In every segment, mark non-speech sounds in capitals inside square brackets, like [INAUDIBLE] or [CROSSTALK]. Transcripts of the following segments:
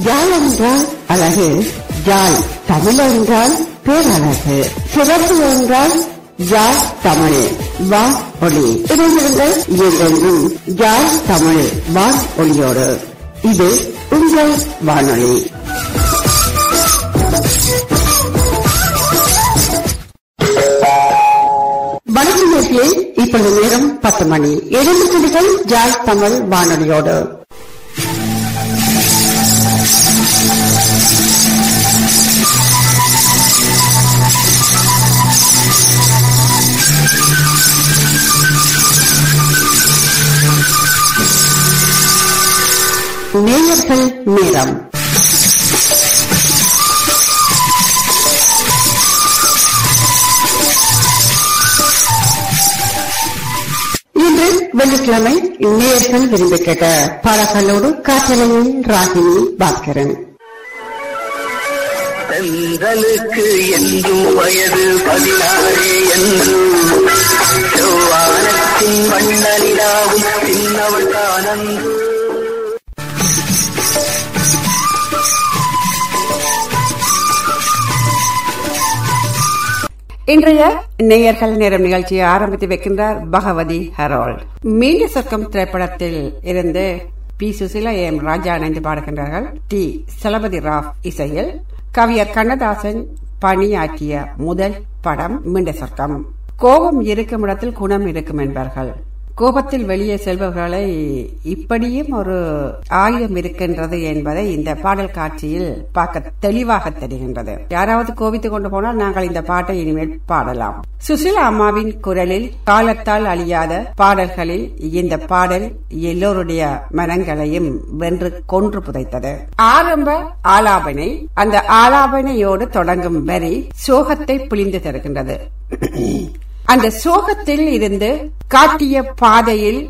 யாழ் என்றால் அழகு யாழ் தமிழ் என்றால் பேரழகு சிறப்பு என்றால் யாழ் தமிழ் வா ஒளி. இணைந்திருங்கள் என்றென்றும் யாழ் தமிழ் வா ஒளியோடு. இது உங்கள் வானொலி. வணக்கம் நேர்களே. இப்பொழுது நேரம் பத்து மணி. எழுந்து துளிகள் ஜாய் தமிழ் வானொலியோடு. நேயர்கள் நேரம். இன்று வெள்ளிக்கிழமை நேர்கள் விரும்பி கேட்ட பாடல்களோடு காற்றலையில் ராகினி பாஸ்கரன். தென்றலுக்கு என்றும் வயது பதினாறு என்று செவ்வானத்தின் வண்ணனிலாவும் சின்னவள் தானன்று இன்றைய நேயர்கள் நேரம் நிகழ்ச்சியை ஆரம்பித்து வைக்கின்றார் பகவதி ஹரோல்ட் மீண்ட சொர்க்கம் திரைப்படத்தில் இருந்து பி சுசிலா எம் ராஜா இணைந்து பாடுகின்றார்கள். டி சலபதி ராவ் இசையில் கவியர் கண்ணதாசன் பணியாற்றிய முதல் படம் மீண்ட சொர்க்கம். கோபம் இருக்கும் இடத்தில் குணம் இருக்கும் என்பார்கள். கோபத்தில் வெளியே செல்பவர்களை இப்படியும் ஒரு ஆயுதம் இருக்கின்றது என்பதை இந்த பாடல் காட்சியில் பார்க்க தெளிவாக தெரிகின்றது. யாராவது கோபித்துக் கொண்டு போனால் நாங்கள் இந்த பாட்டை இனிமேல் பாடலாம். சுசிலா அம்மாவின் குரலில் காலத்தால் அழியாத பாடல்களில் இந்த பாடல் எல்லோருடைய மனங்களையும் வென்று கொன்று புதைத்தது. ஆரம்ப ஆலாபனை அந்த ஆலாபனையோடு தொடங்கும் வரி சோகத்தை புளிந்து தருகின்றது. அந்த சோகத்தில் இருந்து காட்டிய பாதையில்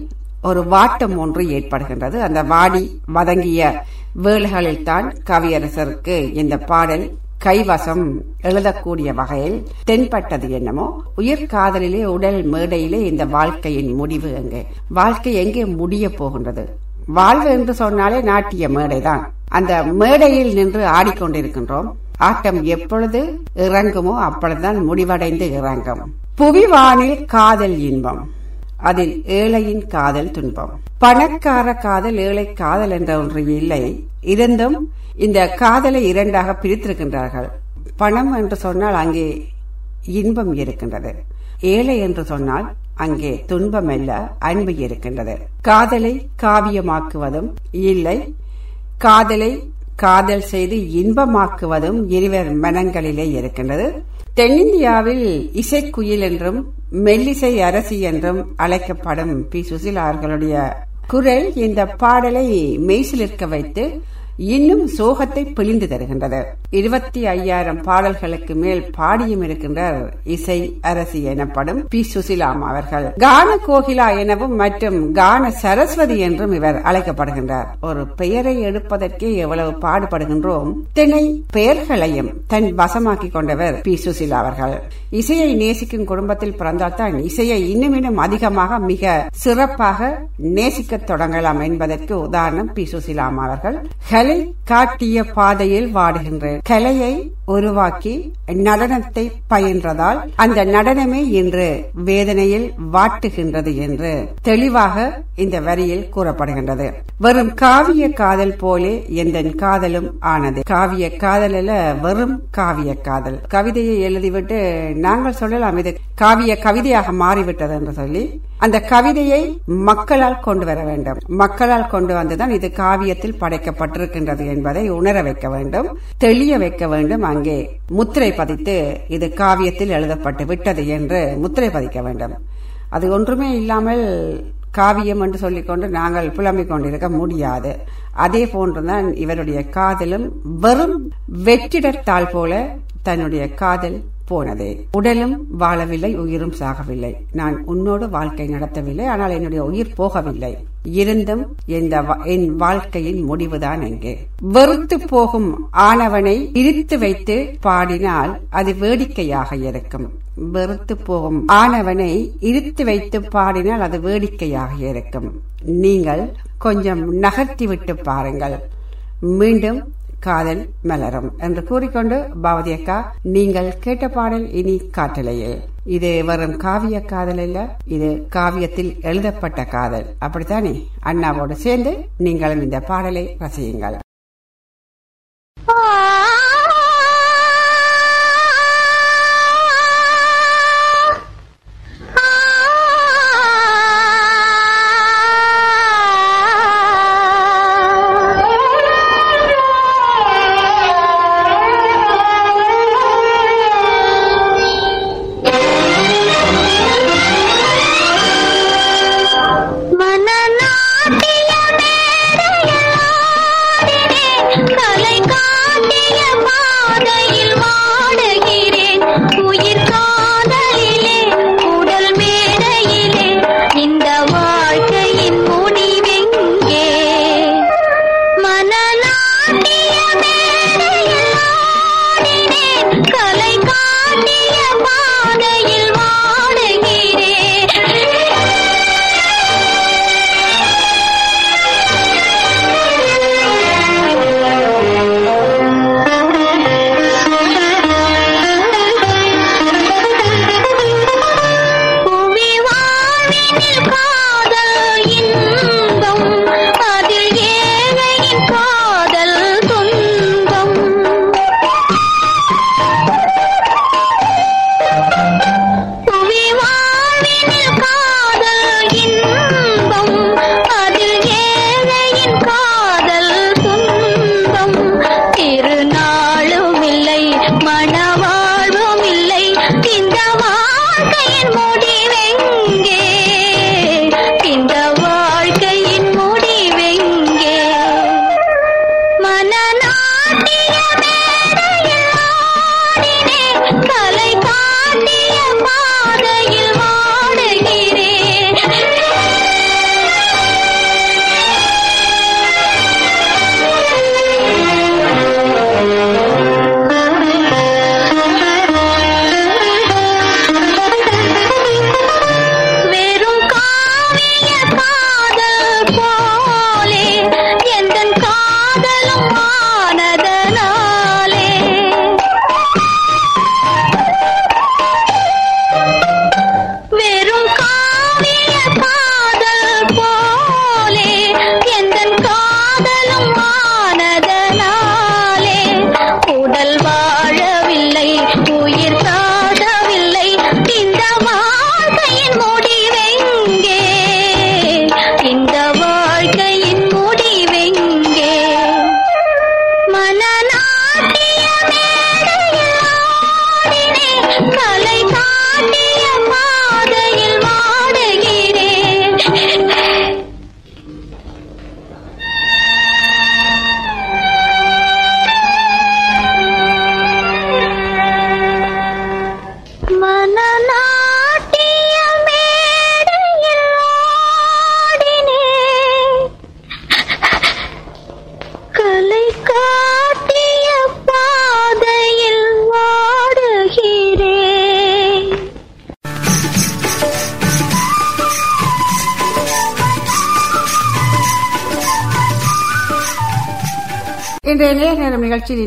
ஒரு வாட்டம் ஒன்று ஏற்படுகின்றது. அந்த வாடி வதங்கிய வேளைகளில் தான் கவியரசருக்கு இந்த பாடல் கைவசம் எழுதக்கூடிய வகையில் தென்பட்டது என்னமோ. உயிர் காதலிலே உடல் மேடையிலே இந்த வாழ்க்கையின் முடிவு எங்கே? வாழ்க்கை எங்கே முடிய போகின்றது? வாழ்வு என்று சொன்னாலே நாட்டிய மேடைதான் அந்த மேடையில் நின்று ஆடிக்கொண்டிருக்கின்றோம். ஆட்டம் எப்பொழுது இறங்குமோ அப்பொழுதுதான் முடிவடைந்து இறங்கும். புவிவானில் காதல் இன்பம். அதில் ஏழையின் காதல் துன்பம். பணக்கார காதல் ஏழை காதல் என்ற ஒன்று இல்லை. இருந்தும் இந்த காதலை இரண்டாக பிரித்திருக்கின்றார்கள். பணம் என்று சொன்னால் அங்கே இன்பம் இருக்கின்றது. ஏழை என்று சொன்னால் அங்கே துன்பம் அல்ல அன்பு இருக்கின்றது. காதலை காவியமாக்குவதும் இல்லை. காதலை காதல் செய்து இன்பமாக்குவதும் இருவர் மனங்களிலே இருக்கின்றது. தென்னிந்தியாவில் இசைக்குயில் என்றும் மெல்லிசை அரசி என்றும் அழைக்கப்படும் பி. சுசிலா அவர்களுடைய குரல் இந்த பாடலை மெய்சிலிருக்க வைத்து இன்னும் சோகத்தை பிழிந்து தருகின்றது. இருபத்தி ஐயாயிரம் பாடல்களுக்கு மேல் பாடியும் இருக்கின்றார் இசை அரசி எனப்படும் பி. சுசிலாம் அவர்கள். கான கோகிலா எனவும் மற்றும் கான சரஸ்வதி என்றும் இவர் அழைக்கப்படுகின்றார். ஒரு பெயரை எடுப்பதற்கே எவ்வளவு பாடுபடுகின்றோம். திணை பெயர்களையும் தன் வசமாக்கி கொண்டவர் பி. சுசிலா அவர்கள். இசையை நேசிக்கும் குடும்பத்தில் பிறந்தால்தான் இசையை இன்னும் இன்னும் அதிகமாக மிக சிறப்பாக நேசிக்க தொடங்கலாம் என்பதற்கு உதாரணம் பி. சுசிலாம் அவர்கள். கலை காட்டிய பாதையில் வாடுகின்றேன். கலையை உருவாக்கி நடனத்தை பயின்றதால் அந்த நடனமே இன்று வேதனையில் வாட்டுகின்றது என்று தெளிவாக இந்த வரியில் கூறப்படுகின்றது. வெறும் காவிய காதல் போலே எந்த காதலும் ஆனது. காவிய காதல் வெறும் காவிய காதல். கவிதையை எழுதிவிட்டு நாங்கள் சொல்லலாம் இது காவிய கவிதையாக மாறிவிட்டது என்று சொல்லி அந்த கவிதையை மக்களால் கொண்டு வர வேண்டும். மக்களால் கொண்டு வந்துதான் இது காவியத்தில் படைக்கப்பட்டிருக்கு இருக்கின்றது என்பதை உணர வைக்க வேண்டும். தெளிய வைக்க வேண்டும். அங்கே முத்திரை பதித்து இது காவியத்தில் எழுதப்பட்டு விட்டது என்று முத்திரை பதிக்க வேண்டும். அது ஒன்றுமே இல்லாமல் காவியம் என்று சொல்லிக்கொண்டு நாங்கள் புலம்பிக் கொண்டிருக்க முடியாது. அதே போன்றுதான் இவருடைய காதலும் வெறும் வெற்றிடத்தால் போல தன்னுடைய காதல் போனது. உடலும் வாழவில்லை உயிரும் சாகவில்லை. நான் உன்னோடு வாழ்க்கை நடத்தவில்லை ஆனால் என்னுடைய உயிர் போகவில்லை. இருந்தும் இந்த என் வாழ்க்கையின் முடிவுதான் எங்கே வெறுத்து போகும் ஆனவனை இழுத்து வைத்து பாடினால் அது வேடிக்கையாக இருக்கும். வெறுத்து போகும் ஆனவனை இழுத்து வைத்து பாடினால் அது வேடிக்கையாக இருக்கும். நீங்கள் கொஞ்சம் நகர்த்தி விட்டு பாருங்கள். மீண்டும் காதல் மலரும் என்று கூறிக்கொண்டு பாவதி அக்கா நீங்கள் கேட்ட பாடல் இனி காட்டலையே இது வெறும் காவிய காதல் இல்ல. இது காவியத்தில் எழுதப்பட்ட காதல். அப்படித்தானே? அண்ணாவோடு சேர்ந்து நீங்களும் இந்த பாடலை ரசியுங்கள்.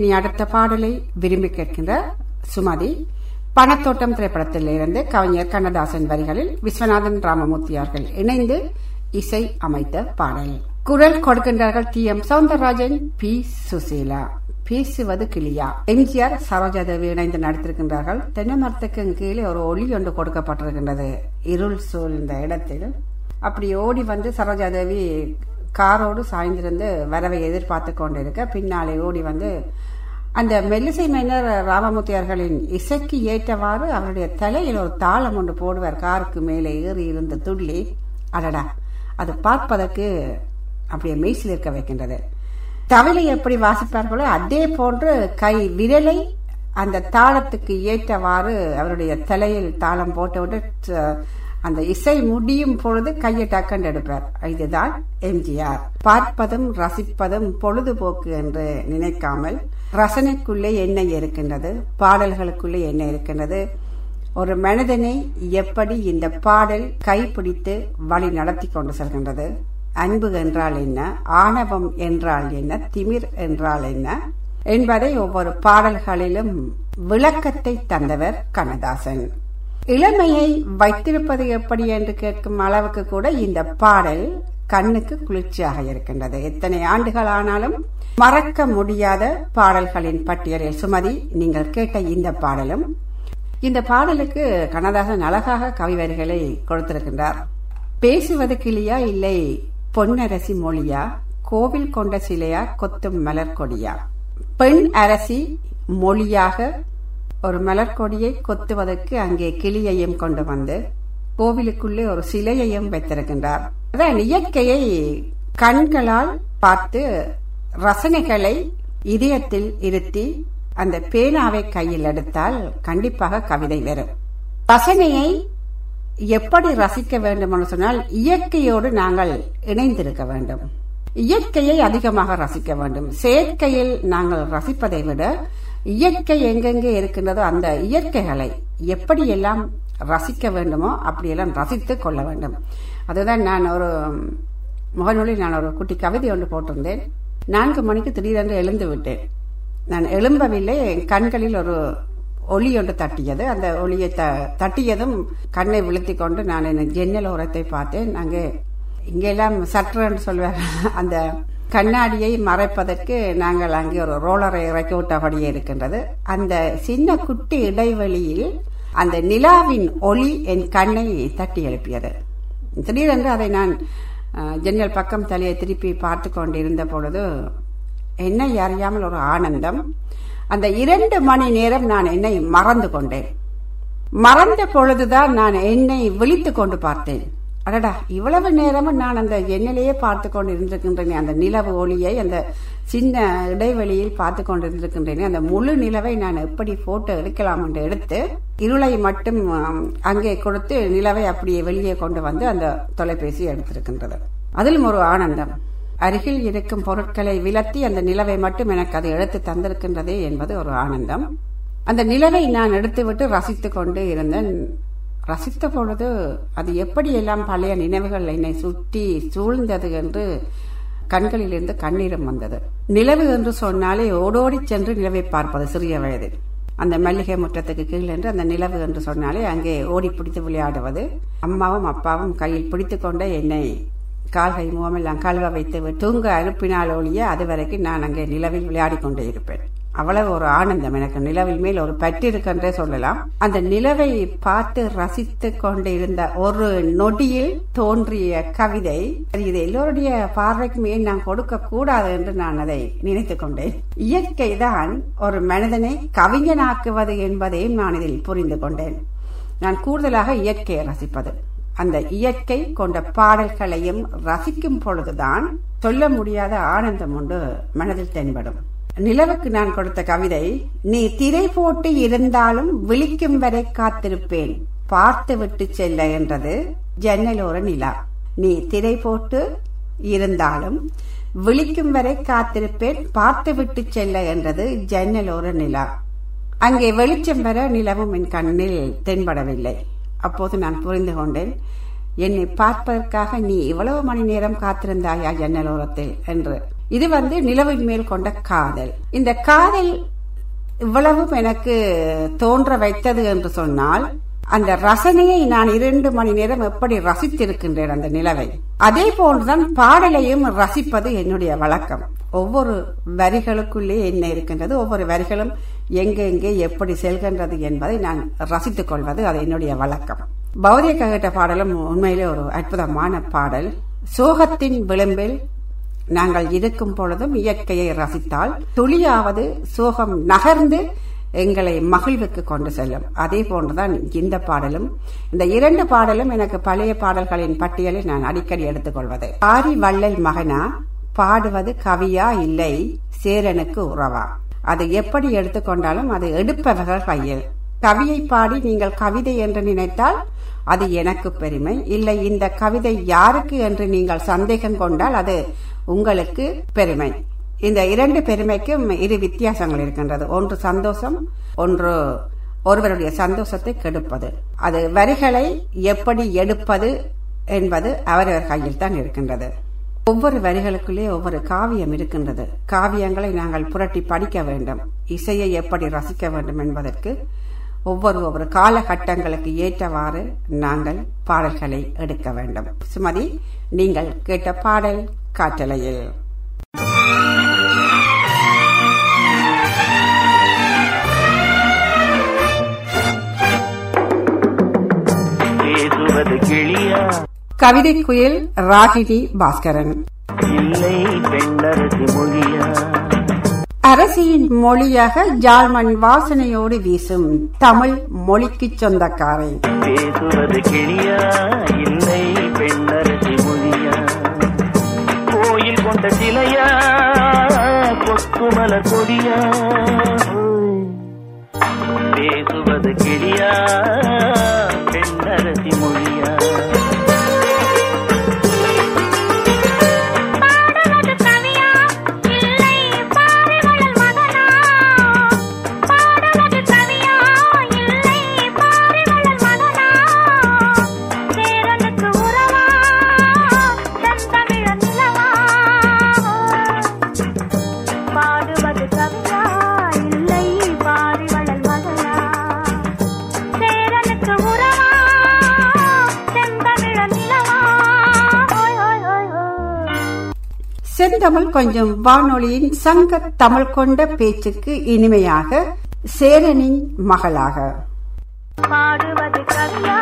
இனி அடுத்த பாடலை விரும்பி கேட்கின்ற சுமதி பணத்தோட்டம் திரைப்படத்தில் இருந்து கவிஞர் கண்ணதாசன் வரிகளில் விஸ்வநாதன் ராமமூர்த்தியார்கள் இணைந்து இசை அமைத்த பாடல். குரல் கொடுக்கின்றார்கள் T. M. Soundararajan P. Susheela. பேசுவது கிளியா. எம்ஜிஆர் சரோஜாதேவி இணைந்து நடித்திருக்கின்றார்கள். தென்னை மரத்துக்கு கீழே ஒரு ஒளி ஒன்று கொடுக்கப்பட்டிருக்கின்றது. இருள் சூழ்ந்த இடத்தில் அப்படி ஓடி வந்து சரோஜாதேவி காரோடு சாய்ந்திருந்து வரவை எதிர்பார்த்து கொண்டிருக்க பின்னாலே ஓடி வந்து அந்த மெல்லிசை மன்னர் ராமமூர்த்தியார்களின் இசைக்கு ஏற்றவாறு அவருடைய தலையில் ஒரு தாளம் ஒன்று போடுவார். காருக்கு மேலே ஏறி இருந்த துள்ளி அடடா அது பார்ப்பதற்கு அப்படியே மெய்சில் இருக்க வைக்கின்றது. தவிலை எப்படி வாசிப்பார்களோ அதே போன்று கை விரலை அந்த தாளத்துக்கு ஏற்றவாறு அவருடைய தலையில் தாளம் போட்டுவிட்டு அந்த இசை முடியும் பொழுது கையை டக்கண்டு எடுப்பார். இதுதான் எம்ஜிஆர். பார்ப்பதும் ரசிப்பதும் பொழுதுபோக்கு என்று நினைக்காமல் ரசனைக்குள்ளே என்ன இருக்கின்றது பாடல்களுக்குள்ளே என்ன இருக்கின்றது. ஒரு மனிதனை எப்படி இந்த பாடல் கைப்பிடித்து வழி நடத்தி கொண்டு செல்கின்றது? அன்பு என்றால் என்ன? ஆணவம் என்றால் என்ன? திமிர் என்றால் என்ன? என்பதை ஒவ்வொரு பாடல்களிலும் விளக்கத்தை தந்தவர் கண்ணதாசன். இளமையை வைத்திருப்பது எப்படி என்று கேட்கும் அளவுக்கு கூட இந்த பாடல் கண்ணுக்கு குளிர்ச்சியாக இருக்கின்றது. எத்தனை ஆண்டுகள் ஆனாலும் மறக்க முடியாத பாடல்களின் பட்டியலில் சுமதி நீங்கள் கேட்ட இந்த பாடலும் இந்த பாடலுக்கு கண்ணதாசன் அழகாக கவிவரிகளை கொடுத்திருக்கின்றார். பேசுவது கிளியா இல்லை பொன்னரசி மொழியா கோவில் கொண்ட சிலையா கொத்தும் மலர்கொடியா பெண் அரசி மொழியாக ஒரு மலர்கொடியை கொத்துவதற்கு அங்கே கிளியையும் கொண்டு வந்து கோவிலுக்குள்ளே ஒரு சிலையையும் வைத்திருக்கின்றார். அதான் இயற்கையை கண்களால் பார்த்து ரசனைகளை இதயத்தில் இருத்தி அந்த பேனாவை கையில் எடுத்தால் கண்டிப்பாக கவிதை வரும். ரசனையை எப்படி ரசிக்க வேண்டும் சொன்னால் இயற்கையோடு நாங்கள் இணைந்திருக்க வேண்டும். இயற்கையை அதிகமாக ரசிக்க வேண்டும். செயற்கையில் நாங்கள் ரசிப்பதை விட இயற்கை எங்கெங்கே இருக்கின்றதோ அந்த இயற்கைகளை எப்படியெல்லாம் ரசிக்க வேண்டுமோ அப்படியெல்லாம் ரசித்து கொள்ள வேண்டும். அதுதான் நான் ஒரு முகநூலில் நான் ஒரு குட்டி கவிதை ஒன்று போட்டிருந்தேன். நான்கு மணிக்கு திடீரென்று எழுந்து விட்டேன். நான் எழும்பவில்லை கண்களில் ஒரு ஒளி ஒன்று தட்டியது. அந்த ஒளியை த தட்டியதும் கண்ணை விழுத்தி கொண்டு நான் என் ஜன்னல் உரத்தை பார்த்தேன். அங்கே இங்கெல்லாம் சற்றுன்னு சொல்வார். [LAUGHS] அந்த கண்ணாடியை மறைப்பதற்கு நாங்கள் அங்கே ஒரு ரோலரை இறக்கி விட்டபடியே இருக்கின்றது. அந்த சின்ன குட்டி இடைவெளியில் அந்த நிலாவின் ஒளி என் கண்ணை தட்டி எழுப்பியது. திடீரென்று அதை நான் ஜன்னல் பக்கம் தலையை திருப்பி பார்த்து கொண்டிருந்த பொழுது என்னை அறியாமல் ஒரு ஆனந்தம் அந்த இரண்டு மணி நேரம் நான் என்னை மறந்து கொண்டேன். மறந்த பொழுதுதான் நான் என்னை விழித்து கொண்டு பார்த்தேன். அடடா இவ்வளவு நேரமும் நான் அந்த எண்ணிலேயே பார்த்து கொண்டு இருந்திருக்கின்றேன் அந்த நிலவு ஒளியை அந்த சின்ன இடைவெளியில் பார்த்து கொண்டிருந்திருக்கின்றேன் அந்த முழு நிலவை நான் எப்படி போட்டோ எடுக்கலாம் என்று எடுத்து இருளை மட்டும் அங்கே கொடுத்து நிலவை அப்படியே வெளியே கொண்டு வந்து அந்த தொலைபேசி எடுத்திருக்கின்றது. அதிலும் ஒரு ஆனந்தம். அருகில் இருக்கும் பொருட்களை விலத்தி அந்த நிலவை மட்டும் எனக்கு அது எடுத்து தந்திருக்கின்றதே என்பது ஒரு ஆனந்தம். அந்த நிலவை நான் எடுத்துவிட்டு ரசித்துக் கொண்டு இருந்தேன். ரசித்த பொழுது அது எப்படியெல்லாம் பழைய நினைவுகள் என்னை சுற்றி சூழ்ந்தது என்று கண்களிலிருந்து கண்ணீரம் வந்தது. நிலவு என்று சொன்னாலே ஓடோடி சென்று நிலவை பார்ப்பது சிறிய வயதில் அந்த மல்லிகை முற்றத்துக்கு கீழ் என்று அந்த நிலவு என்று சொன்னாலே அங்கே ஓடி பிடித்து விளையாடுவது. அம்மாவும் அப்பாவும் கையில் பிடித்து கொண்டே என்னை கால்கை முகமெல்லாம் கழுவ வைத்து தூங்க அனுப்பினால் ஒழிய அது வரைக்கும் நான் அங்கே நிலவில் விளையாடி கொண்டே இருப்பேன். அவ்வளவு ஒரு ஆனந்தம் எனக்கு நிலவில் மேல் ஒரு பற்றி இருக்கென்றே சொல்லலாம். அந்த நிலவை பார்த்து ரசித்து கொண்டிருந்த ஒரு நொடியில் தோன்றிய கவிதை இது எல்லோருடைய பார்வைக்குமே நான் கொடுக்க கூடாது என்று நான் அதை நினைத்து கொண்டேன். இயற்கை தான் ஒரு மனிதனை கவிஞனாக்குவது என்பதையும் நான் இதில் புரிந்து கொண்டேன். நான் கூடுதலாக இயற்கையை ரசிப்பது. அந்த இயற்கை கொண்ட பாடல்களையும் ரசிக்கும் பொழுதுதான் சொல்ல முடியாத ஆனந்தம் ஒன்று மனதில் தென்படும். நிலவுக்கு நான் கொடுத்த கவிதை நீ திரை போட்டு இருந்தாலும் விழிக்கும் வரை காத்திருப்பேன் பார்த்து விட்டு செல்ல என்றது ஜன்னலோர நிலா. நீ திரை போட்டு இருந்தாலும் விழிக்கும் வரை காத்திருப்பேன் பார்த்து விட்டு செல்ல என்றது ஜன்னலோர நிலா. அங்கே வெளிச்சம் வர நிலவும் என் கண்ணில் தென்படவில்லை. அப்போது நான் புரிந்து கொண்டேன் என்னை பார்ப்பதற்காக நீ இவ்வளவு மணி நேரம் காத்திருந்தாயா ஜன்னலோரத்தில்? என்று. இது வந்து நிலவின் மேல் கொண்ட காதல். இந்த காதல் இவ்வளவும் எனக்கு தோன்ற வைத்தது என்று சொன்னால் அந்த ரசனையை நான் இரண்டு மணி நேரம் எப்படி ரசித்திருக்கின்றேன் அந்த நிலவை? அதே போன்றுதான் பாடலையும் ரசிப்பது என்னுடைய வழக்கம். ஒவ்வொரு வரிகளுக்குள்ளே என்ன இருக்கின்றது ஒவ்வொரு வரிகளும் எங்கெங்கே எப்படி செல்கின்றது என்பதை நான் ரசித்துக் கொள்வது அது என்னுடைய வழக்கம். பௌதிய கட்ட பாடலும் உண்மையிலே ஒரு அற்புதமான பாடல். சோகத்தின் விளிம்பில் நாங்கள் இருக்கும் பொழுதும் இயற்கையை ரசித்தால் துளியாவது சோகம் நகர்ந்து எங்களை மகிழ்வுக்கு கொண்டு செல்லும். அதே போன்றுதான் இந்த பாடலும். இந்த இரண்டு பாடலும் எனக்கு பழைய பாடல்களின் பட்டியலை நான் அடிக்கடி எடுத்துக்கொள்வது. ஆரி வள்ளல் மகனா பாடுவது கவியா இல்லை சேரனுக்கு உறவா? அது எப்படி எடுத்துக்கொண்டாலும் அது எடுப்பவர்கள் கையில். கவியை பாடி நீங்கள் கவிதை என்று நினைத்தால் அது எனக்கு பெருமை. இல்லை இந்த கவிதை யாருக்கு என்று நீங்கள் சந்தேகம் கொண்டால் அது உங்களுக்கு பெருமை. இந்த இரண்டு பெருமைக்கும் இரு வித்தியாசங்கள் இருக்கின்றது. ஒன்று சந்தோஷம் ஒன்று ஒருவருடைய சந்தோஷத்தை கெடுப்பது. அது வரிகளை எப்படி எடுப்பது என்பது அவரவர் கையில் தான் இருக்கின்றது. ஒவ்வொரு வரிகளுக்குள்ளே ஒவ்வொரு காவியம் இருக்கின்றது. காவியங்களை நாங்கள் புரட்டி படிக்க வேண்டும். இசையை எப்படி ரசிக்க வேண்டும் என்பதற்கு ஒவ்வொரு ஒவ்வொரு காலகட்டங்களுக்கு ஏற்றவாறு நாங்கள் பாடல்களை எடுக்க வேண்டும். சுமதி நீங்கள் கேட்ட பாடல் காற்றலையில். கவிதை குயில் ராகினி பாஸ்கரன். இல்லை பெண்ணரசு மொழியா? அரசியின் மொழியாக ஜாழ்மண் வாசனையோடு வீசும் தமிழ் மொழிக்கு சொந்தக்காரை பேசுவது கிளியா? இல்லை பெண்ணரசி கோயில் கொண்ட சிலையா? கொத்துமலர் கொடியா? பேசுவது கிளியா? பெண்ணரசி மொழியா தமிழ் கொஞ்சம் வானொலியின் சங்க தமிழ் கொண்ட பேச்சுக்கு இனிமையாக சேரனின் மகளாக. பாடுவது கவியா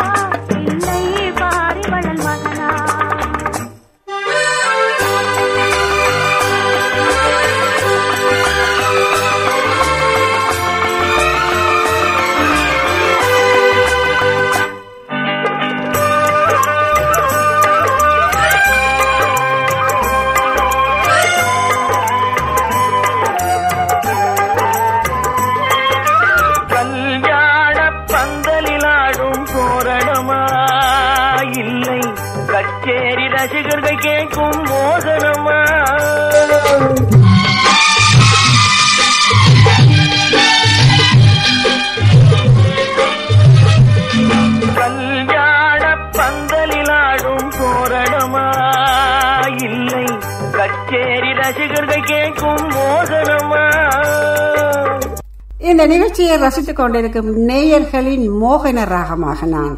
நிகழ்ச்சியை ரசித்துக் கொண்டிருக்கும் நேயர்களின் மோகன ராகமாக நான்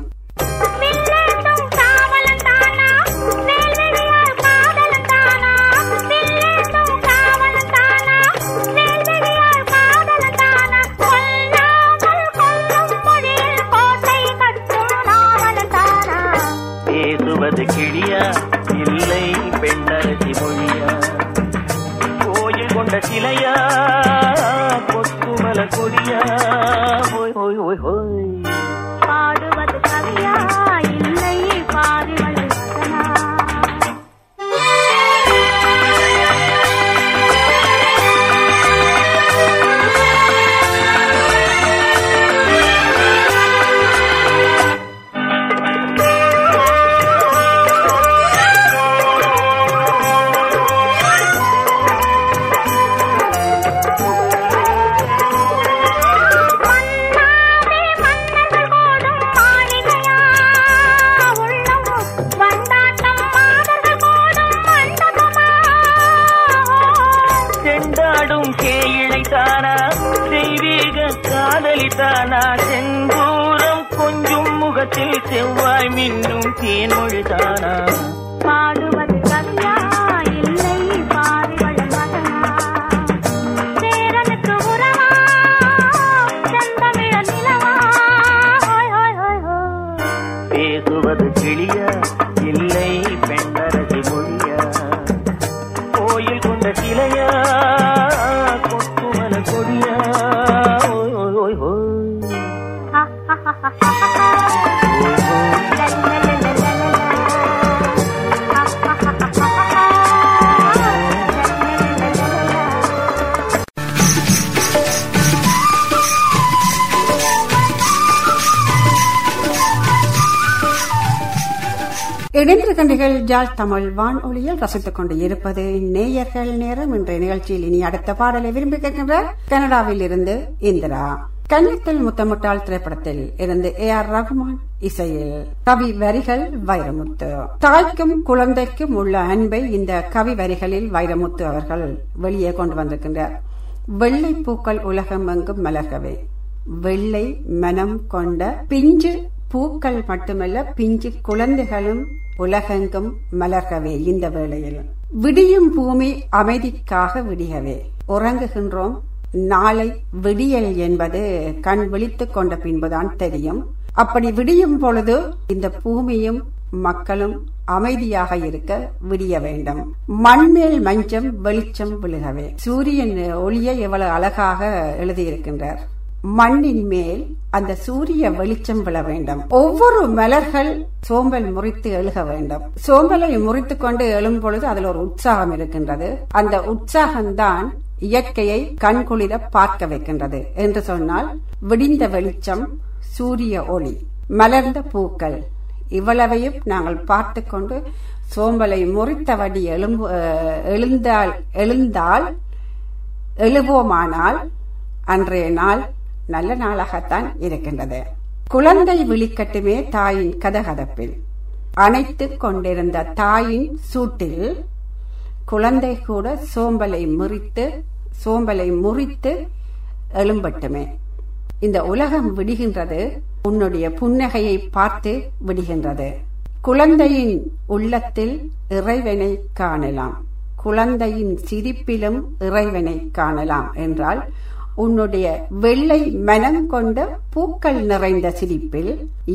பாடும் கேயிழைத்தானா? தெய்வீக காதலித்தானா? செங்கூரம் கொஞ்சும் முகத்தில் செவ்வாய் மின்னும் தேனொழுதானா பாடும் தமிழ் வானொலியில் ரசித்துக் கொண்டு இருப்பது நேயர்கள் நேரம். இன்றைய நிகழ்ச்சியில் இனி அடுத்த பாடலை விரும்பி கேட்கின்ற கனடாவில் இருந்து இந்திரா. கன்னத்தில் முத்தமுட்டாள் திரைப்படத்தில் இருந்து ஏ ஆர் ரகுமான் இசையில் கவி வரிகள் வைரமுத்து. தாய்க்கும் குழந்தைக்கும் உள்ள அன்பை இந்த கவி வரிகளில் வைரமுத்து அவர்கள் வெளியே கொண்டு வந்திருக்கின்றார். வெள்ளை பூக்கள் உலகம் எங்கும் மலர்கவே. வெள்ளை மனம் கொண்ட பிஞ்சு பூக்கள் மட்டுமல்ல பிஞ்சு குழந்தைகளும் உலகெங்கும் மலர்கவே இந்த வேளையில். விடியும் பூமி அமைதிக்காக விடியவே. உறங்குகின்றோம். நாளை விடியல் என்பது கண் விழித்துக் கொண்ட பின்புதான் தெரியும். அப்படி விடியும் பொழுது இந்த பூமியும் மக்களும் அமைதியாக இருக்க விடிய வேண்டும். மண்மேல் மஞ்சம் வெளிச்சம் விழுகவே. சூரியன் ஒளியை எவ்வளவு அழகாக எழுதியிருக்கின்றார். மண்ணின் மேல் அந்த சூரிய வெளிச்சம் விழ வேண்டும். ஒவ்வொரு மலர்கள் சோம்பல் முறித்து எழுக வேண்டும். சோம்பலை முறித்து கொண்டு எழும் பொழுது அதில் ஒரு உற்சாகம் இருக்கின்றது. அந்த உற்சாகம்தான் இயற்கையை கண்குளிர பார்க்க வைக்கின்றது என்று சொன்னால் விடிந்த வெளிச்சம் சூரிய ஒளி மலர்ந்த பூக்கள் இவ்வளவையும் நாங்கள் பார்த்து கொண்டு சோம்பலை முறித்தபடி எழும்பு எழுந்தால் எழுந்தால் எழுவோமானால் அன்றைய நாள் நல்ல நாளாகத்தான் இருக்கின்றது. குழந்தை விழிக்கட்டுமே தாயின் கதகதப்பில். அணைத்துக் கொண்டிருந்த தாயின் சூட்டில் குழந்தை கூட சோம்பலை முறித்து சோம்பலை முறித்து எழும்பட்டுமே. இந்த உலகம் விடுகின்றது உன்னுடைய புன்னகையை பார்த்து விடுகின்றது. குழந்தையின் உள்ளத்தில் இறைவனை காணலாம். குழந்தையின் சிரிப்பிலும் இறைவனை காணலாம் என்றால் உன்னுடைய வெள்ளை மனம் கொண்ட பூக்கள் நிறைந்த சிரிப்பில்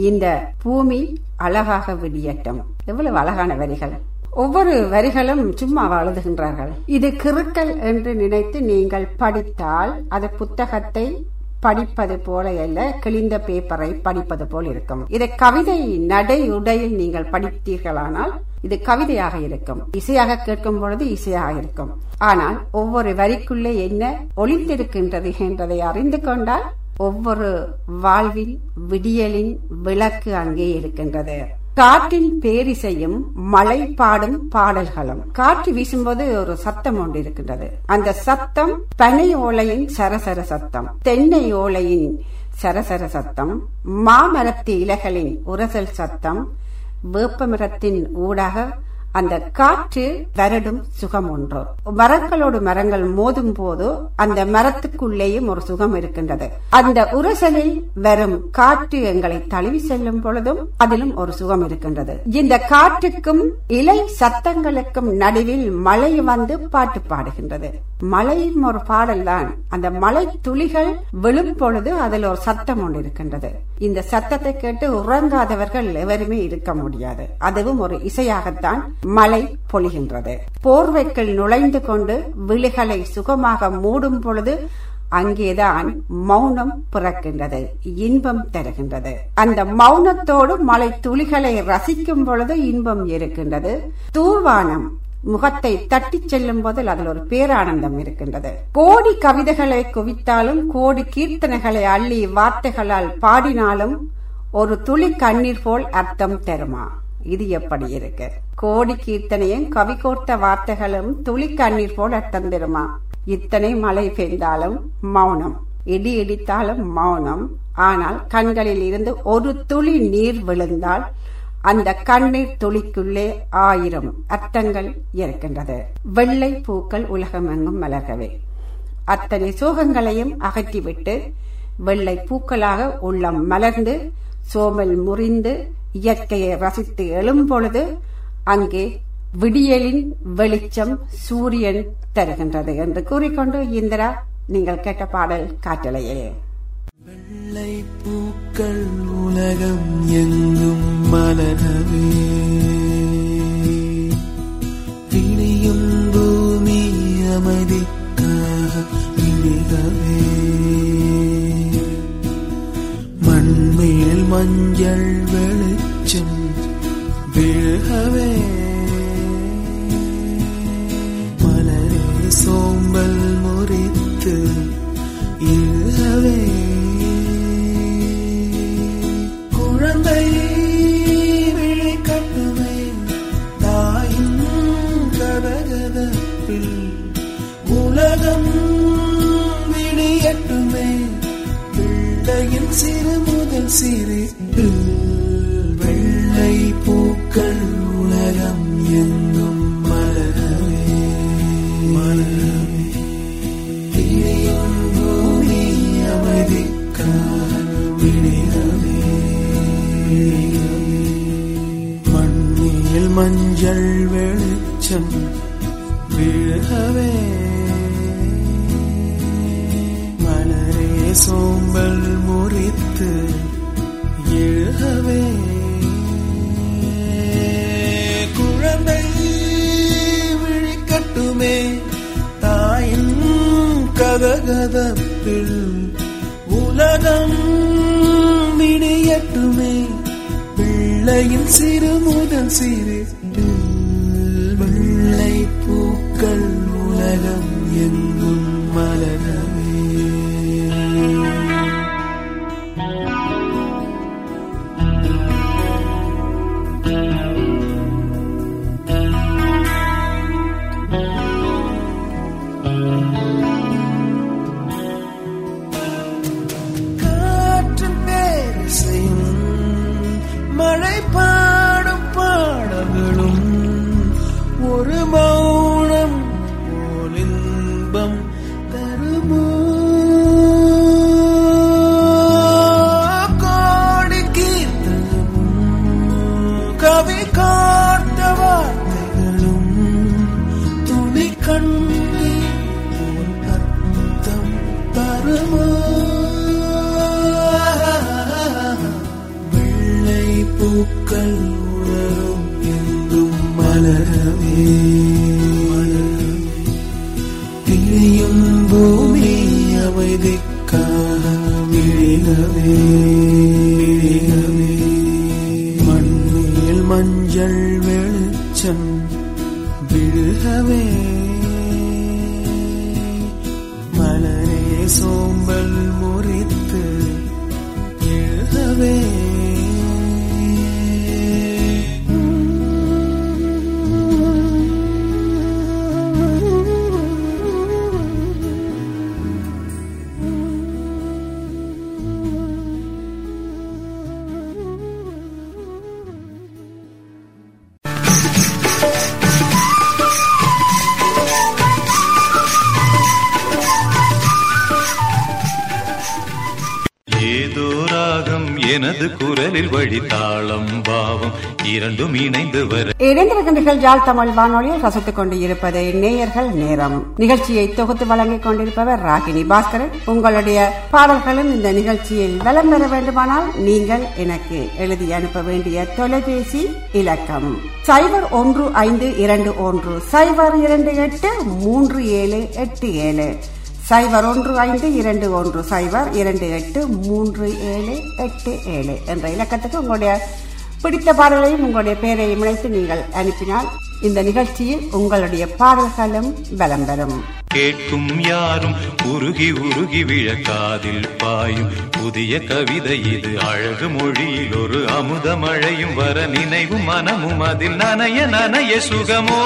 இந்த பூமி அழகாக விடியட்டும் எவ்வளவு அழகான வரிகள். ஒவ்வொரு வரிகளும் சும்மா எழுதுகின்றார்கள் இது கிறுக்கல் என்று நினைத்து நீங்கள் படித்தால் அது புத்தகத்தை படிப்பது போல அல்ல கிழிந்த பேப்பரை படிப்பது போல் இருக்கும். இதை கவிதை நடை உடையில் நீங்கள் படித்தீர்களானால் இது கவிதையாக இருக்கும். இசையாக கேட்கும் பொழுது இசையாக இருக்கும். ஆனால் ஒவ்வொரு வரிக்குள்ளே என்ன ஒளிந்திருக்கின்றது என்பதை அறிந்து கொண்டால் ஒவ்வொரு வாழ்வில் விடியலின் விளக்கு அங்கே இருக்கின்றது. காற்றின் பேரிசையும் மழை பாடும் பாடல்களும். காற்று வீசும்போது ஒரு சத்தம் ஒன்று இருக்கின்றது. அந்த சத்தம் பனை ஓலையின் சரசர சத்தம் தென்னை ஓலையின் சரசர சத்தம் மாமரத்து இலைகளின் உரசல் சத்தம் வேப்பமரத்தின் ஊடாக அந்த காற்று வரடும் சுகம் ஒன்று மரங்களோடு மரங்கள் மோதும் போது அந்த மரத்துக்குள்ளேயும் ஒரு சுகம் இருக்கின்றது. அந்த உரசலில் வரும் காற்று எங்களை தழுவி செல்லும் பொழுதும் அதிலும் ஒரு சுகம் இருக்கின்றது. இந்த காற்றுக்கும் இலை சத்தங்களுக்கும் நடுவில் மழை வந்து பாட்டு பாடுகின்றது. மழையும் ஒரு பாடல் தான் அந்த மழை துளிகள் விழும் பொழுது அதில் ஒரு சத்தம் ஒன்று இருக்கின்றது. இந்த சத்தத்தை கேட்டு உறங்காதவர்கள் எவருமே இருக்க முடியாது. அதுவும் ஒரு இசையாகத்தான் மழை பொழிகின்றது. போர்வைக்குள் நுழைந்து கொண்டு விழிகளை சுகமாக மூடும் பொழுது அங்கேதான் மௌனம் பிறக்கின்றது இன்பம் தருகின்றது. அந்த மௌனத்தோடு மலை துளிகளை ரசிக்கும் பொழுது இன்பம் இருக்கின்றது. தூர்வானம் முகத்தை தட்டிச் செல்லும் போது அதில் ஒரு பேரானந்தம் இருக்கின்றது. கோடி கவிதைகளை குவித்தாலும் கோடி கீர்த்தனைகளை அள்ளி வார்த்தைகளால் பாடினாலும் ஒரு துளி கண்ணீர் போல் அர்த்தம் தருமா? இது எப்படி இருக்கு? கோடி கீர்த்தனையும் கவி கோர்த்த வார்த்தைகளும் துளி கண்ணீர் போல் அர்த்தம் தருமா? இத்தனை மழை பெய்தாலும் மௌனம். இடி இடித்தாலும் மௌனம். ஆனால் கண்களில் இருந்து ஒரு துளி நீர் விழுந்தால் அந்த கண்ணீர் துளிக்குள்ளே ஆயிரம் அர்த்தங்கள் இருக்கின்றது. வெள்ளை பூக்கள் உலகமெங்கும் மலர்கவே அத்தனை சோகங்களையும் அகற்றிவிட்டு வெள்ளை பூக்களாக உள்ளம் மலர்ந்து சோமல் முறிந்து இயற்கையை ரசித்து எழும்பொழுது அங்கே விடியலின் வெளிச்சம் சூரியன் தருகின்றது என்று கூறிக்கொண்டு இந்திரா நீங்கள் கேட்ட பாடல் காட்டலையே வெள்ளை பூக்கள் உலகம் எங்கும் மலரவே. விழியும் பூமி அமைதிக்காக விழுகவே. மண்மேல் மஞ்சள் வெளி என்றால் தமிழ் வானொலியில் ரசித்துக் கொண்டு இருப்பது நேயர்கள் நேரம். நிகழ்ச்சியை தொகுத்து வழங்கிக் கொண்டிருப்பவர் ராகினி பாஸ்கரன். உங்களுடைய பாடல்களும் இந்த நிகழ்ச்சியில் வலம் பெற வேண்டுமானால் நீங்கள் எனக்கு எழுதி அனுப்ப வேண்டிய தொலைபேசி இலக்கம். சைபர் ஒன்று ஐந்து இரண்டு ஒன்று சைபர் இரண்டு எட்டு மூன்று ஏழு எட்டு ஏழு. சைபர் ஒன்று ஐந்து இரண்டு ஒன்று சைபர் இரண்டு எட்டு மூன்று ஏழு எட்டு ஏழு என்ற இலக்கத்துக்கு உங்களுடைய பிடித்த பாடலையும் உங்களுடைய பெயரையும் இணைத்து நீங்கள் அனுப்பினால் இந்த நிகழ்ச்சியில் உங்களுடைய பாடல்களும் பலம் பெறும் கேட்கும் யாரும் உருகி உருகி விழக்காதில் பாயும் புதிய கவிதை இது. அழகு மொழியில் ஒரு அமுத மழையும் வர நினைவும் மனமும் அதில். நனைய நனைய சுகமோ?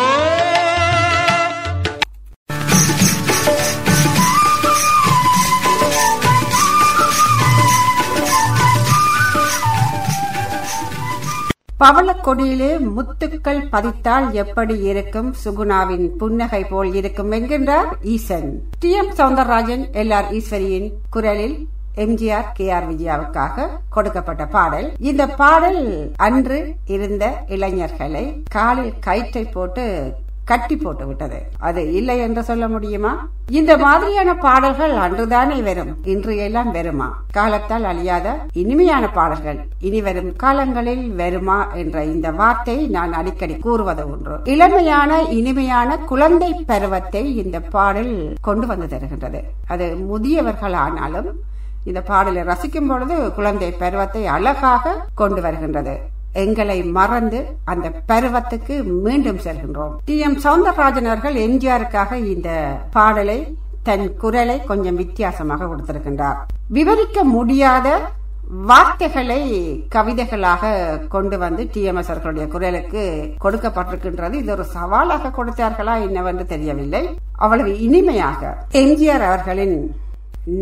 பவளக்கொடியிலே முத்துக்கள் பதித்தால் எப்படி இருக்கும்? சுகுணாவின் புன்னகை போல் இருக்கும். என்கின்றார் Eesan. T. M. Soundararajan L. R. ஈஸ்வரியின் குரலில் எம்ஜிஆர் கே. ஆர். விஜயாவுக்காக கொடுக்கப்பட்ட பாடல். இந்த பாடல் அன்று இருந்த இளைஞர்களை காலில் கயிற்றை போட்டு கட்டி போட்டு விட்டது. அது இல்லை என்று சொல்ல முடியுமா? இந்த மாதிரியான பாடல்கள் அன்றுதானே வரும். இன்று எல்லாம் வருமா? காலத்தால் அழியாத இனிமையான பாடல்கள் இனி வரும் காலங்களில் வருமா என்ற இந்த வார்த்தை நான் அடிக்கடி கூறுவது ஒன்று. இளமையான இனிமையான குழந்தை பருவத்தை இந்த பாடல் கொண்டு வந்து தருகின்றது. அது முதியவர்கள் ஆனாலும் இந்த பாடலை ரசிக்கும் பொழுது குழந்தை பருவத்தை அழகாக கொண்டு வருகின்றது. எங்களை மறந்து அந்த பருவத்துக்கு மீண்டும் செல்கின்றோம். டி. எம். சவுந்தரராஜன் அவர்கள் எம்ஜிஆருக்காக இந்த பாடலை தன் குரலை கொஞ்சம் வித்தியாசமாக கொடுத்திருக்கின்றார். விவரிக்க முடியாத வார்த்தைகளை கவிதைகளாக கொண்டு வந்து டி. எம். எஸ். அவர்களுடைய குரலுக்கு கொடுக்கப்பட்டிருக்கின்றது. இது ஒரு சவாலாக கொடுத்தார்களா என்னவென்று தெரியவில்லை. அவ்வளவு இனிமையாக எம்ஜிஆர் அவர்களின்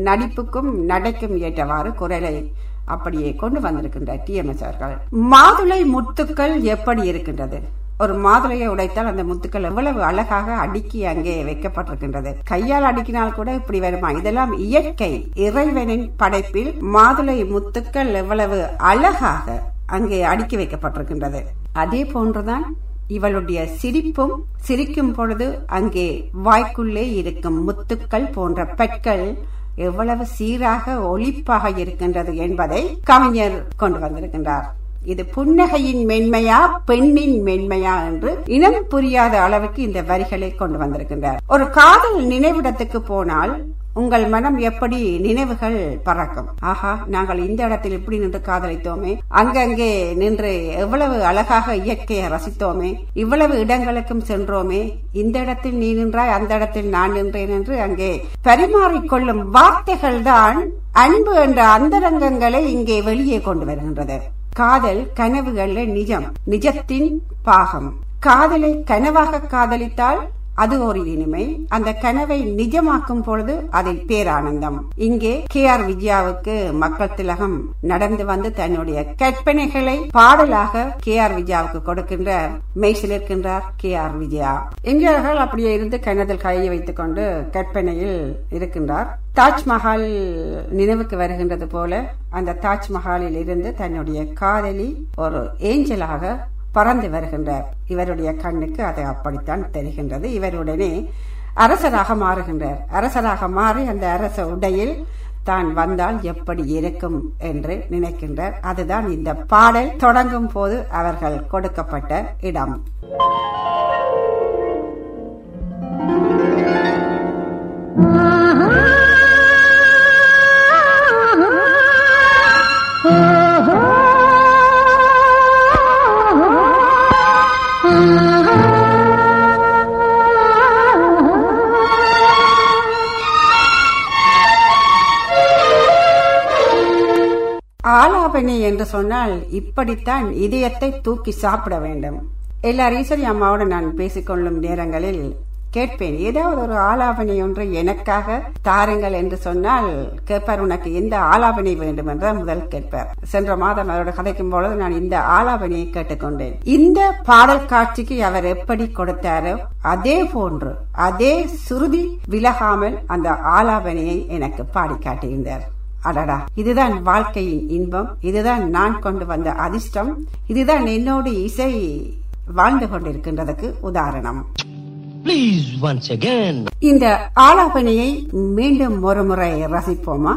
நடிப்புக்கும் நடைக்கும் ஏற்றவாறு குரலை அப்படியே கொண்டு வந்திருக்கின்றார் டிஎம்எஸ் அவர்கள். மாதுளை முத்துக்கள் எப்படி இருக்கின்றது? ஒரு மாதுளையை உடைத்தால் அந்த முத்துக்கள் எவ்வளவு அழகாக அடுக்கி அங்கே வைக்கப்பட்டிருக்கின்றது. கையால் அடுக்கினால் கூட இப்படி வருமா? இதெல்லாம் இயற்கை. இறைவனின் படைப்பில் மாதுளை முத்துக்கள் எவ்வளவு அழகாக அங்கே அடுக்கி வைக்கப்பட்டிருக்கின்றது. அதே போன்றுதான் இவளுடைய சிரிப்பும் சிரிக்கும் பொழுது அங்கே வாய்க்குள்ளே இருக்கும் முத்துக்கள் போன்ற பெட்கள் எவ்வளவு சீராக ஒளிப்பாக இருக்கின்றது என்பதை கவிஞர் கொண்டு வந்திருக்கின்றார். இது புன்னகையின் மென்மையா பெண்ணின் மென்மையா என்று இனம் புரியாத அளவுக்கு இந்த வரிகளை கொண்டு வந்திருக்கின்றார். ஒரு காதல் நினைவிடத்துக்கு போனால் உங்கள் மனம் எப்படி நினைவுகள் பறக்கும்? ஆஹா நாங்கள் இந்த இடத்தில் இப்படி நின்று காதலித்தோமே. அங்கங்கே நின்று எவ்வளவு அழகாக இயற்கையை ரசித்தோமே. இவ்வளவு இடங்களுக்கும் சென்றோமே. இந்த இடத்தில் நீ நின்றாய் அந்த இடத்தில் நான் நின்றேன் என்று அங்கே பரிமாறிக்கொள்ளும் வார்த்தைகள் தான் அன்பு என்ற அந்தரங்கங்களை இங்கே வெளியே கொண்டு வருகின்றது. காதல் கனவுகள்ல நிஜம். நிஜத்தின் பாகம். காதலை கனவாக காதலித்தால் அது ஒரு இனிமை. அந்த கனவை நிஜமாக்கும் பொழுது அதில் பேரானந்தம். இங்கே கே ஆர் விஜயாவுக்கு மக்கள் திலகம் நடந்து வந்து தன்னுடைய கற்பனைகளை பாடலாக கே ஆர் விஜயாவுக்கு கொடுக்கின்ற மெய்சில் இருக்கின்றார் கே ஆர் விஜயா. எம்ஜிஆர்கள் அப்படியே இருந்து கன்னத்தில் கையை வைத்துக் கொண்டு கற்பனையில் இருக்கின்றார். தாஜ்மஹால் நினைவுக்கு வருகின்றது போல அந்த தாஜ்மஹாலில் இருந்து தன்னுடைய காதலி ஒரு ஏஞ்சலாக பறந்து வருகின்றார். இவருடைய கண்ணுக்கு அது அப்படித்தான் தெரிகின்றது. இவருடனே அரசராக மாறுகின்றார். அரசராக மாறி அந்த அரச உடையில் தான் வந்தால் எப்படி இருக்கும் என்று நினைக்கின்றார். அதுதான் இந்த பாடல். தொடங்கும் போது அவர்கள் கொடுக்கப்பட்ட இடம். ஆலாபனை என்று சொன்னால் இப்படித்தான் இதயத்தை தூக்கி சாப்பிட வேண்டும். எல்லார் ஈஸ்வரி அம்மாவோட நான் பேசிக்கொள்ளும் நேரங்களில் கேட்பேன் ஏதாவது ஒரு ஆலாபனை ஒன்று எனக்காக தாருங்கள் என்று சொன்னால் கேட்பார் உனக்கு எந்த ஆலாபனை வேண்டும் என்று முதல் கேட்பார். சென்ற மாதம் அவரோட கதைக்கும் பொழுது நான் இந்த ஆலாபனையை கேட்டுக்கொண்டேன். இந்த பாடல் காட்சிக்கு அவர் எப்படி கொடுத்தாரோ அதே போன்று அதே சுருதி விலகாமல் அந்த ஆலாபனையை எனக்கு பாடி காட்டியிருந்தார். அடடா இதுதான் வாழ்க்கையின் இன்பம். இதுதான் நான் கொண்டு வந்த அதிர்ஷ்டம். இதுதான் என்னோடு இசை வாழ்ந்து கொண்டிருக்கின்றதுக்கு உதாரணம். இந்த ஆலாபனையை மீண்டும் ஒரு முறை ரசிப்போமா?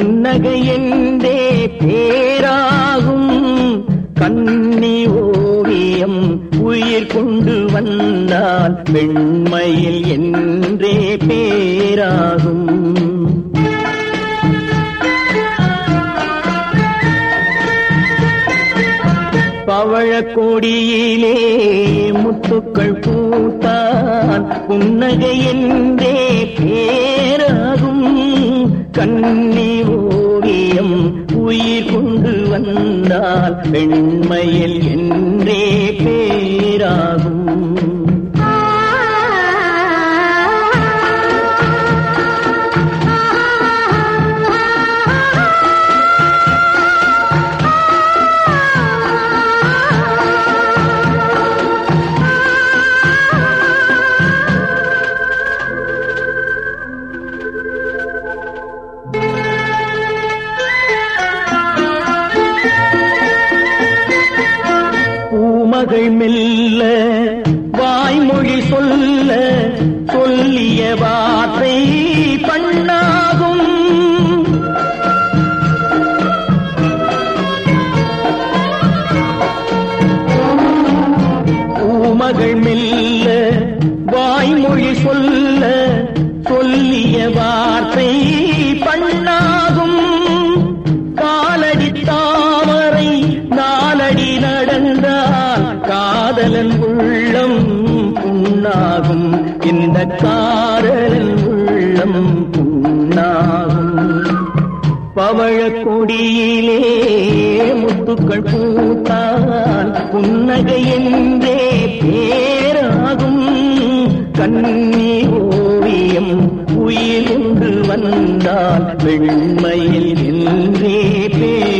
புன்னகை என்றே பேராகும். கண்ணி ஓவியம் உயிர் கொண்டு வந்தால் பெண்மையில் என்றே பேராகும். பவழக்கொடியிலே முத்துக்கள் பூத்தான் புன்னகை என்றே பேராகும். கண்ணி ஓவியம் உயிர் கொண்டு வந்தால் பெண்மையில் என்றே பேராகும். முத்துக்கள் பூத்தால் புன்னகை என்றே பேராகும். கண்ணி ஓவியம் உயிர் ஒன்று வந்தால் வெண்மையில் என்றே பேர்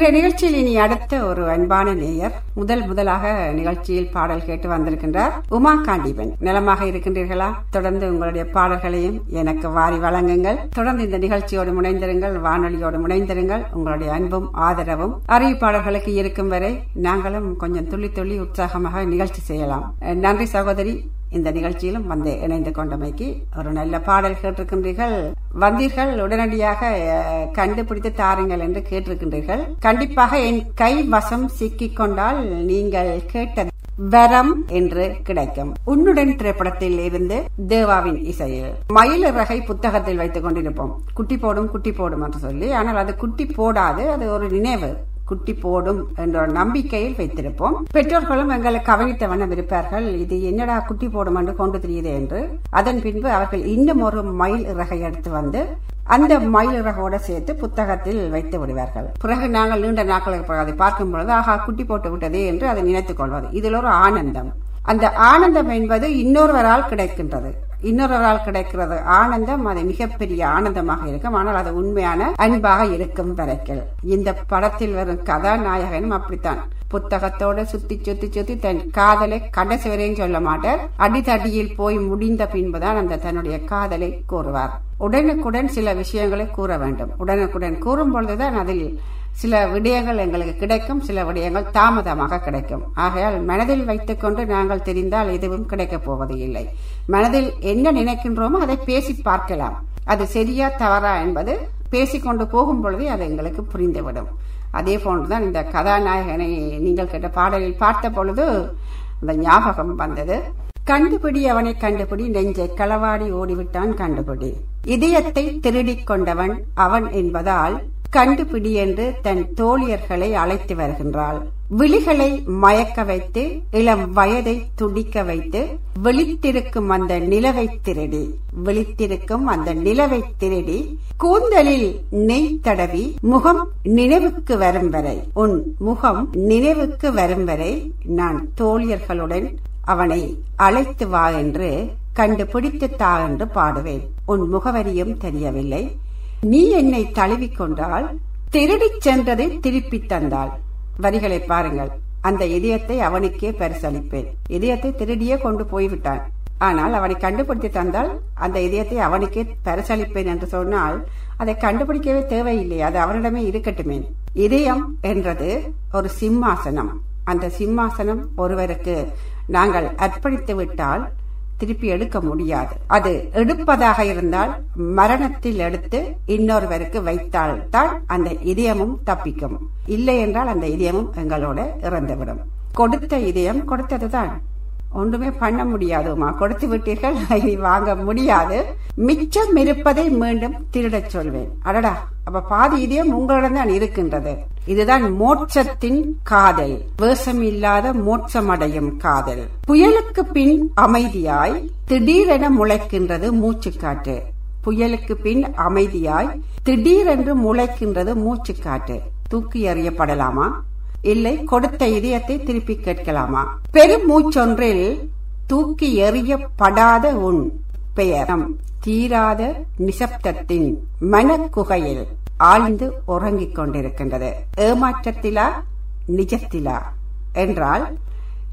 இன்றைய நிகழ்ச்சியில் இனி அடுத்த ஒரு அன்பான நேயர் முதல் முதலாக நிகழ்ச்சியில் பாடல் கேட்டு வந்திருக்கின்றார் உமா காண்டிபன். நிலமாக இருக்கின்றீர்களா? தொடர்ந்து உங்களுடைய பாடல்களையும் எனக்கு வாரி வழங்குங்கள். தொடர்ந்து இந்த நிகழ்ச்சியோடு முனைந்திருங்கள் வானொலியோடு முனைந்திருங்கள். உங்களுடைய அன்பும் ஆதரவும் அறிவிப்பாளர்களுக்கு இருக்கும் வரை நாங்களும் கொஞ்சம் துள்ளி துள்ளி உற்சாகமாக நிகழ்ச்சி செய்யலாம். நன்றி சகோதரி. இந்த நிகழ்ச்சியிலும் வந்து இணைந்து கொண்டமைக்கு ஒரு நல்ல பாடல் கேட்டிருக்கின்றீர்கள். வந்தீர்கள் உடனடியாக கண்டுபிடித்து தாருங்கள் என்று கேட்டிருக்கின்றீர்கள். கண்டிப்பாக என் கை வசம் சிக்கிக் கொண்டால் நீங்கள் கேட்ட வரம் என்று கிடைக்கும். உன்னுடன் திரைப்படத்தில் இருந்து தேவாவின் இசையில் மயிலிறகை புத்தகத்தில் வைத்துக் கொண்டிருப்போம். குட்டி போடும் குட்டி போடும் என்று சொல்லி. ஆனால் அது குட்டி போடாது அது ஒரு நினைவு. குட்டி போடும் என்ற ஒரு நம்பிக்கையில் வைத்திருப்போம். பெற்றோர்களும் எங்களை கவனித்த வண்ணம் இருப்பார்கள். இது என்னடா குட்டி போடும் என்று கொண்டு தெரியுது என்று. அதன் பின்பு அவர்கள் இன்னும் ஒரு மயில் இறகை எடுத்து வந்து அந்த மயில் இறகோட சேர்த்து புத்தகத்தில் வைத்து விடுவார்கள். பிறகு நாங்கள் நீண்ட நாட்களுக்கு அதை பார்க்கும் பொழுது ஆகா குட்டி போட்டு விட்டதே என்று அதை நினைத்துக் கொள்வது. இதில் ஒரு ஆனந்தம். அந்த ஆனந்தம் என்பது இன்னொருவரால் கிடைக்கின்றது. இன்னொருவரால் கிடைக்கிறது ஆனந்தம் அது மிகப்பெரிய ஆனந்தமாக இருக்கும். ஆனால் அது உண்மையான அன்பாக இருக்கும் வரைக்கும். இந்த படத்தில் வரும் கதாநாயகனும் அப்படித்தான். புத்தகத்தோட சுத்தி சுத்தி சுத்தி தன் காதலை கடைசி வரையும் சொல்ல மாட்டார். அடித்தடியில் போய் முடிந்த பின்புதான் அந்த தன்னுடைய காதலை கூறுவார். உடனுக்குடன் சில விஷயங்களை கூற வேண்டும். உடனுக்குடன் கூறும் பொழுதுதான் அதில் சில விடயங்கள் எங்களுக்கு கிடைக்கும் சில விடயங்கள் தாமதமாக கிடைக்கும். ஆகையால் மனதில் வைத்துக்கொண்டு நாங்கள் தெரிந்தால் எதுவும் கிடைக்கப் போவது இல்லை மனதில் என்ன நினைக்கின்றோமோ அதை பேசி பார்க்கலாம். அது சரியா தவறா என்பது பேசிக்கொண்டு போகும் பொழுதே அது எங்களுக்கு புரிந்துவிடும். அதே போன்றுதான் இந்த கதாநாயகனை நீங்கள் கேட்ட பாடலில் பார்த்த பொழுது அந்த ஞாபகம் வந்தது. கண்டுபிடி அவனை கண்டுபிடி நெஞ்சை களவாடி ஓடிவிட்டான் கண்டுபிடி. இதயத்தை திருடிக் கொண்டவன் அவன் என்பதால் கண்டுபிடி என்று தன் தோழியர்களை அழைத்து வருகின்றாள். விழிகளை மயக்க வைத்து இளம் வயதை துடிக்க வைத்து விழித்திருக்கும் அந்த நிலவை திருடி விழித்திருக்கும் அந்த நிலவை திருடி கூந்தலில் நெய் தடவி முகம் நினைவுக்கு வரும் வரை உன் முகம் நினைவுக்கு வரும் வரை நான் தோழியர்களுடன் அவனை அழைத்து வா என்று கண்டுபிடித்து தா என்று பாடுவேன். உன் முகவரியும் தெரியவில்லை. நீ என்னை தழுவிக்கொண்டால் திருடிச் சென்றதை திருப்பித் தந்தாள். வரிகளை பாருங்கள். அந்த இதயத்தை அவனுக்கே பரிசளிப்பேன். இதயத்தை திருடியே கொண்டு போய்விட்டான். ஆனால் அவனை கண்டுபிடித்து தந்தால் அந்த இதயத்தை அவனுக்கே பரிசளிப்பேன் என்று சொன்னால் அதை கண்டுபிடிக்கவே தேவையில்லை. அது அவனிடமே இருக்கட்டுமே. இதயம் என்றது ஒரு சிம்மாசனம். அந்த சிம்மாசனம் ஒருவருக்கு நாங்கள் அர்ப்பணித்து விட்டால் திருப்பி எடுக்க முடியாது. அது எடுப்பதாக இருந்தால் மரணத்தில் எடுத்து இன்னொருவருக்கு வைத்தால் தான் அந்த இதயமும் தப்பிக்கும். இல்லை என்றால் அந்த இதயமும் எங்களோட இறந்துவிடும். கொடுத்த இதயம் கொடுத்ததுதான். ஒன்றுமே பண்ண முடியாதுமா. கொடுத்து விட்டீர்கள் இனி வாங்க முடியாது. மிச்சம் இருப்பதை மீண்டும் திருடச் சொல்வேன். அடடா அப்ப பாதி இதயம் உங்களிடம் தான் இருக்கின்றது. இதுதான் மோட்சத்தின் காதல். வேஷம் இல்லாத மோட்சமடையும் காதல். புயலுக்கு பின் அமைதியாய் திடீரென முளைக்கின்றது மூச்சுக்காற்று. புயலுக்கு பின் அமைதியாய் திடீரென்று முளைக்கின்றது மூச்சுக்காற்று. தூக்கி எறியப்படலாமா? இல்லை கொடுத்த இதயத்தை திருப்பி கேட்கலாமா? பெரும் மூச்சொன்றில் தூக்கி எறியப்படாத உன் பெயரம் தீராத நிசப்தத்தின் மனக்குகையில் ஆழ்ந்து உறங்கிக் கொண்டிருக்கின்றது. ஏமாற்றத்திலா நிஜத்திலா? என்றால்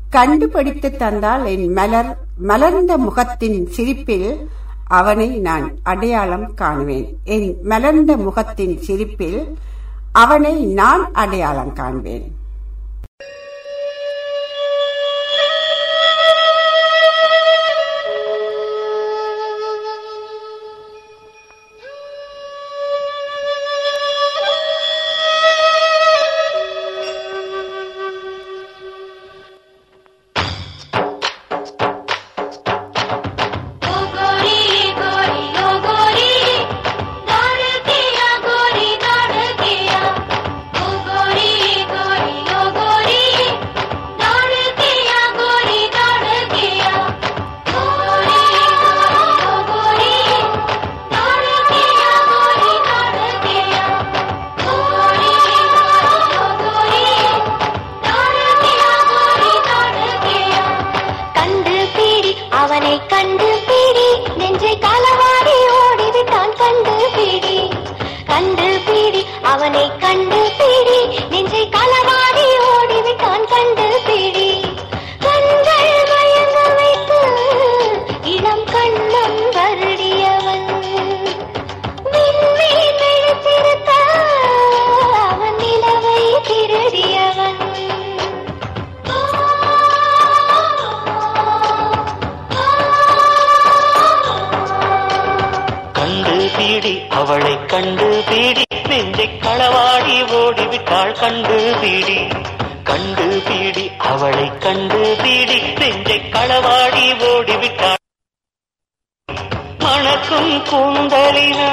கண்டுபிடித்து தந்தால் என் மலர் மலர்ந்த முகத்தின் சிரிப்பில் அவனை நான் அடையாளம் காணுவேன். என் மலர்ந்த முகத்தின் சிரிப்பில் அவனை நான் அடையாளம் காண்பேன். களவாடி ஓடிவிட்டாள் மணக்கும் கூந்தலினா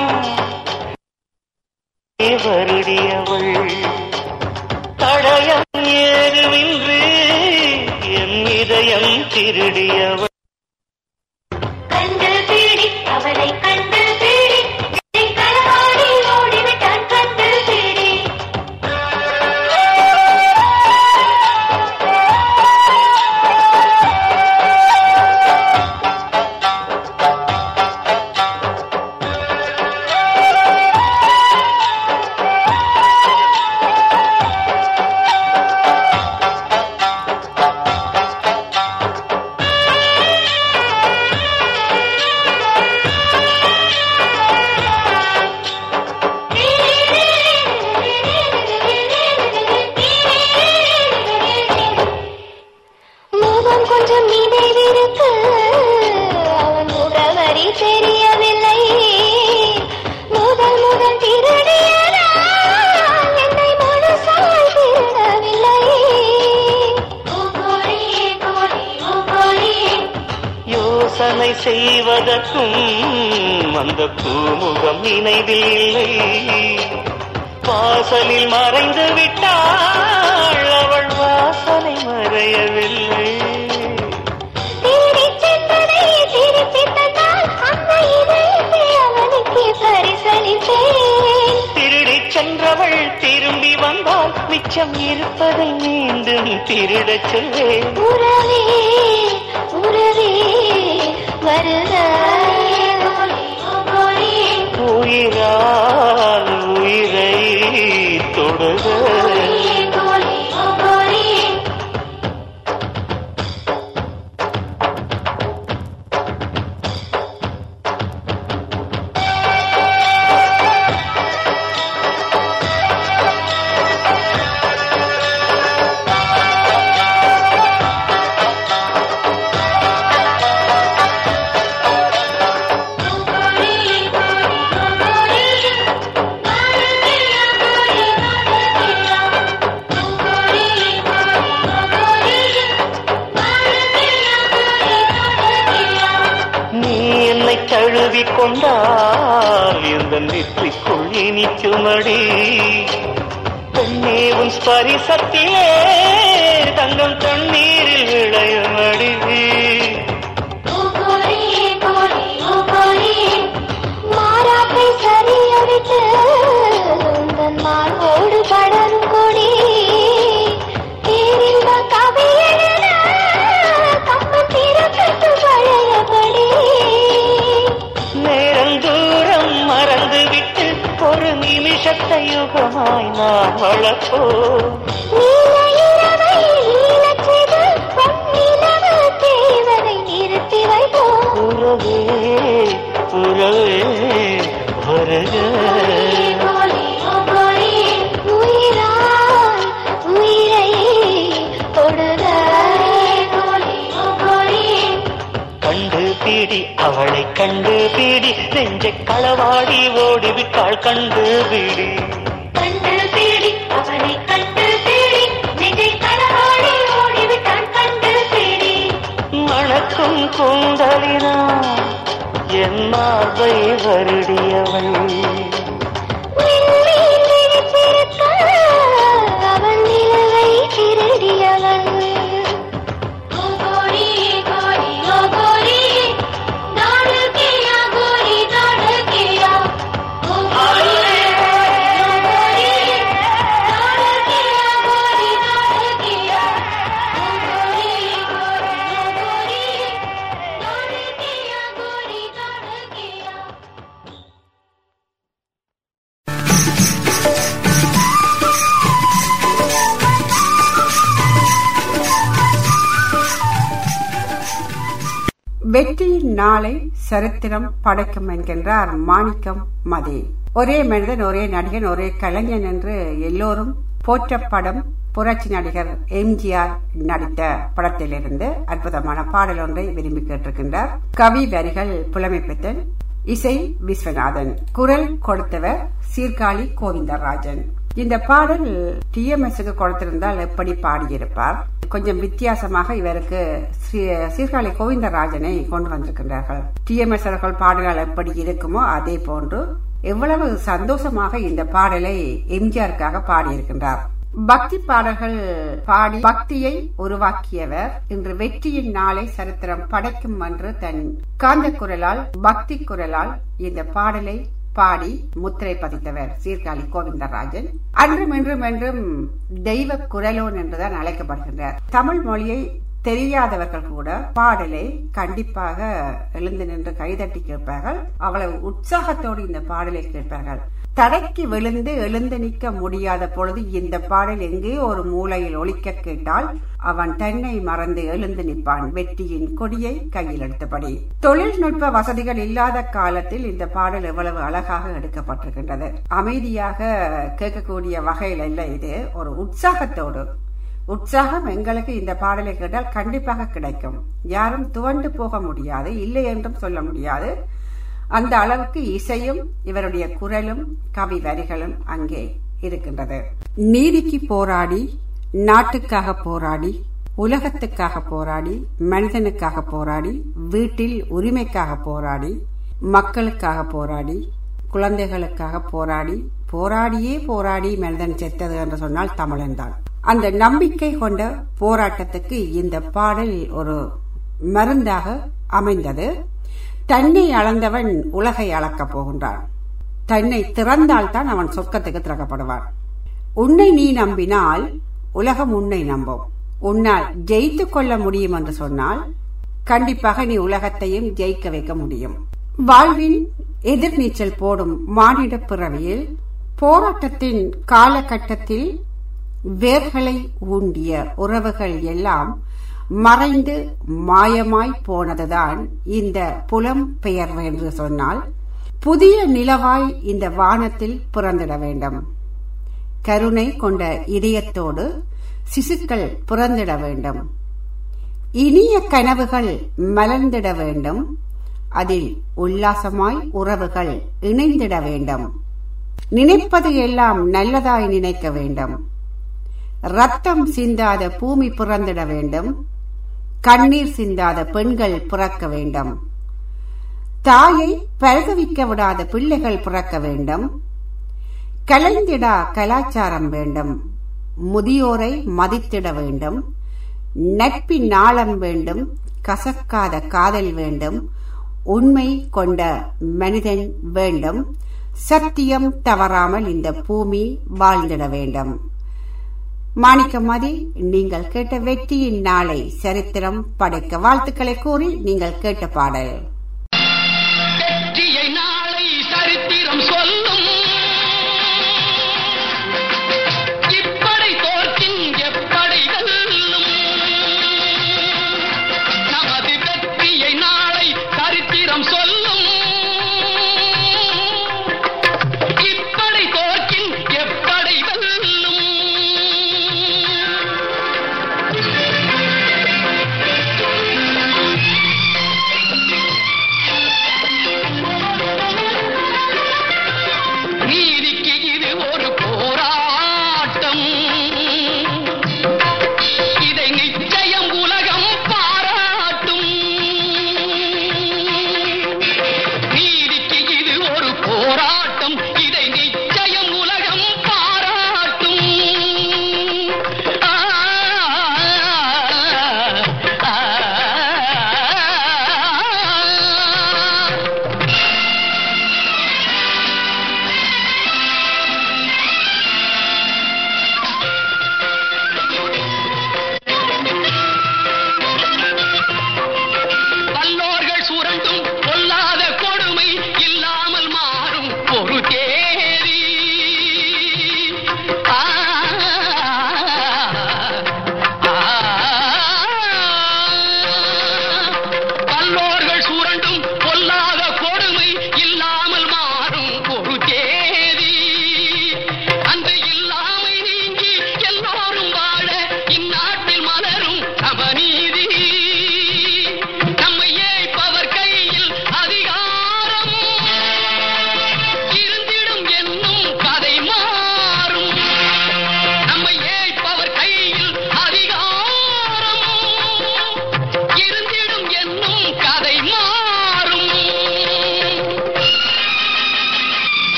வருடியவள் தடயம் ஏதுமின்றி என் இதயம் திருடியவள். கண்டு பீடி அவளை கண்டு தொடுக கூந்தலினா என் மார்பை வருடியவள். வெற்றியின் நாளை சரித்திரம் படைக்கும் என்கின்றார் மாணிக்கம் மதே. ஒரே மனிதன் ஒரே நடிகன் ஒரே கலைஞன் என்று எல்லோரும் போற்றப்படும் புரட்சி நடிகர் எம்ஜிஆர் நடித்த படத்திலிருந்து அற்புதமான பாடல் ஒன்றை விரும்பி கேட்டிருக்கின்றார். கவி வரிகள் புலமைப்பித்தன் இசை விஸ்வநாதன். குரல் கொடுத்தவர் சீர்காழி கோவிந்தராஜன். இந்த பாடல் டிஎம்எஸ்க்கு கொடுத்திருந்தால் எப்படி பாடியிருப்பார்? கொஞ்சம் வித்தியாசமாக இவருக்கு ஸ்ரீ- சீர்காழி கோவிந்தராஜனை கொண்டு வந்திருக்கின்றார்கள். டிஎம்எஸ் அவர்கள் பாடல்கள் எப்படி இருக்குமோ அதே போன்று எவ்வளவு சந்தோஷமாக இந்த பாடலை எம்ஜிஆருக்காக பாடியிருக்கின்றார். பக்தி பாடல்கள் பாடி பக்தியை உருவாக்கியவர். இன்று வெற்றியின் நாளை சரித்திரம் படைக்கும் என்று தன் காந்த குரலால் பக்தி குரலால் இந்த பாடலை பாடி முத்திரை பதித்தவர் சீர்காழி கோவிந்தராஜன். அன்றும் இன்றும் என்றும் தெய்வ குரலோன் என்றுதான் அழைக்கப்படுகின்றார். தமிழ் மொழியை தெரியாதவர்கள் கூட பாடலை கண்டிப்பாக எழுந்து நின்று கைதட்டி கேட்பார்கள். அவ்வளவு உற்சாகத்தோடு இந்த பாடலை கேட்பார்கள். தடைக்கு விழுந்து எழுந்து நிற்க முடியாத பொழுது இந்த பாடல் எங்கே ஒரு மூலையில் ஒழிக்க கேட்டால் அவன் தன்னை மறந்து எழுந்து நிற்பான் வெற்றியின் கொடியை கையில் எடுத்தபடி. தொழில்நுட்ப வசதிகள் இல்லாத காலத்தில் இந்த பாடல் எவ்வளவு அழகாக எடுக்கப்பட்டிருக்கின்றது. அமைதியாக கேட்கக்கூடிய வகையில் அல்ல இது ஒரு உற்சாகத்தோடு. உற்சாகம் எங்களுக்கு இந்த பாடலை கேட்டால் கண்டிப்பாக கிடைக்கும். யாரும் துவண்டு போக முடியாது இல்லை என்றும் சொல்ல முடியாது. அந்த அளவுக்கு இசையும் இவருடைய குரலும் கவி வரிகளும் அங்கே இருக்கின்றது. நீதிக்கு போராடி நாட்டுக்காக போராடி உலகத்துக்காக போராடி மனிதனுக்காக போராடி வீட்டில் உரிமைக்காக போராடி மக்களுக்காக போராடி குழந்தைகளுக்காக போராடி போராடியே போராடி மனிதன் செத்தது என்று சொன்னால் தமிழன் தான். அந்த நம்பிக்கை கொண்ட போராட்டத்துக்கு இந்த பாடல் ஒரு மருந்தாக அமைந்தது. தன்னை அளந்தவன் உலகை அளக்கப் போகின்றான். தன்னை திறந்தால் தான் அவன் சொர்க்கத்துக்கு திறக்கப்படுவான். உன்னை நீ நம்பினால் உலகம் உன்னை நம்பும். உன்னால் ஜெயித்துக் கொள்ள முடியும் என்று சொன்னால் கண்டிப்பாக நீ உலகத்தையும் ஜெயிக்க வைக்க முடியும். வாழ்வின் எதிர்நீச்சல் போடும் மானிட பிறவியில் போராட்டத்தின் காலகட்டத்தில் வேர்களை ஊண்டிய உறவுகள் எல்லாம் மறைந்து மாயமாய் போனதுதான் இந்த புலம் பெயர்வு என்று சொன்னால் புதிய நிலவாய் இந்த வானத்தில் பிறந்திட வேண்டும். கருணை கொண்ட இதயத்தோடு சிசுக்கள் பிறந்திட வேண்டும். இனிய கனவுகள் மலர்ந்திட வேண்டும். அதில் உல்லாசமாய் உறவுகள் இணைந்திட வேண்டும். நினைப்பது எல்லாம் நல்லதாய் நினைக்க வேண்டும். ரத்தம் சிந்தாத பூமி பிறந்திட வேண்டும். கண்ணீர் சிந்தாத பெண்கள் பிறக்க வேண்டும். தாயை பரகவிக்க விடாத பிள்ளைகள் பிறக்க வேண்டும். கலைந்திடா கலாச்சாரம் வேண்டும். முதியோரை மதித்திட வேண்டும். நட்பின் நாளம் வேண்டும். கசக்காத காதல் வேண்டும். உண்மை கொண்ட மனிதன் வேண்டும். சத்தியம் தவறாமல் இந்த பூமி வாழ்ந்திட வேண்டும். மாணிக்கமதி நீங்கள் கேட்ட வெற்றியின் நாளை சரித்திரம் படைக்க வாழ்த்துக்களை கூறி நீங்கள் கேட்ட பாடல்.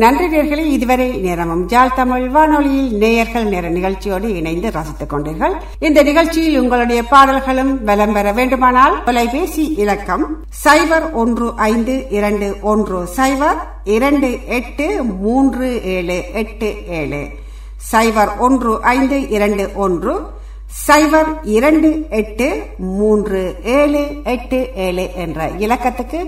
நன்றி நேர்களே இதுவரை நேரமும் ஜால் தமிழ் வானொலியில் நேயர்கள் நேர நிகழ்ச்சியோடு இணைந்து ரசித்துக் கொண்டீர்கள். இந்த நிகழ்ச்சியில் உங்களுடைய பாடல்களும் வலம் பெற வேண்டுமானால் தொலைபேசி இலக்கம் சைபர் ஒன்று ஐந்து இரண்டு ஒன்று சைபர் இரண்டு எட்டு மூன்று ஏழு எட்டு ஏழு சைபர் ஒன்று ஐந்து இரண்டு ஒன்று சைபர் இரண்டு எட்டு மூன்று ஏழு எட்டு ஏழு என்ற இலக்கத்துக்கு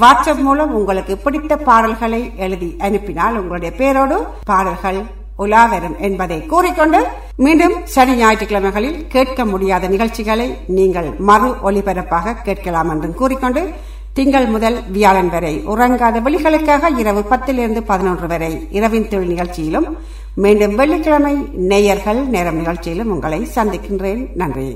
வாட்ஸ்அப் மூலம் உங்களுக்கு பிடித்த பாடல்களை எழுதி அனுப்பினால் உங்களுடைய பேரோடு பாடல்கள் உலா வரும் என்பதை கூறிக்கொண்டு மீண்டும் சனி ஞாயிற்றுக்கிழமைகளில் கேட்க முடியாத நிகழ்ச்சிகளை நீங்கள் மறு ஒளிபரப்பாக கேட்கலாம் என்றும் கூறிக்கொண்டு திங்கள் முதல் வியாழன் வரை உறங்காத வெளிகளுக்காக இரவு பத்திலிருந்து பதினொன்று வரை இரவின் தொழில் நிகழ்ச்சியிலும் மீண்டும் வெள்ளிக்கிழமை நேயர்கள் நேரம் நிகழ்ச்சியிலும் உங்களை சந்திக்கின்றேன். நன்றி.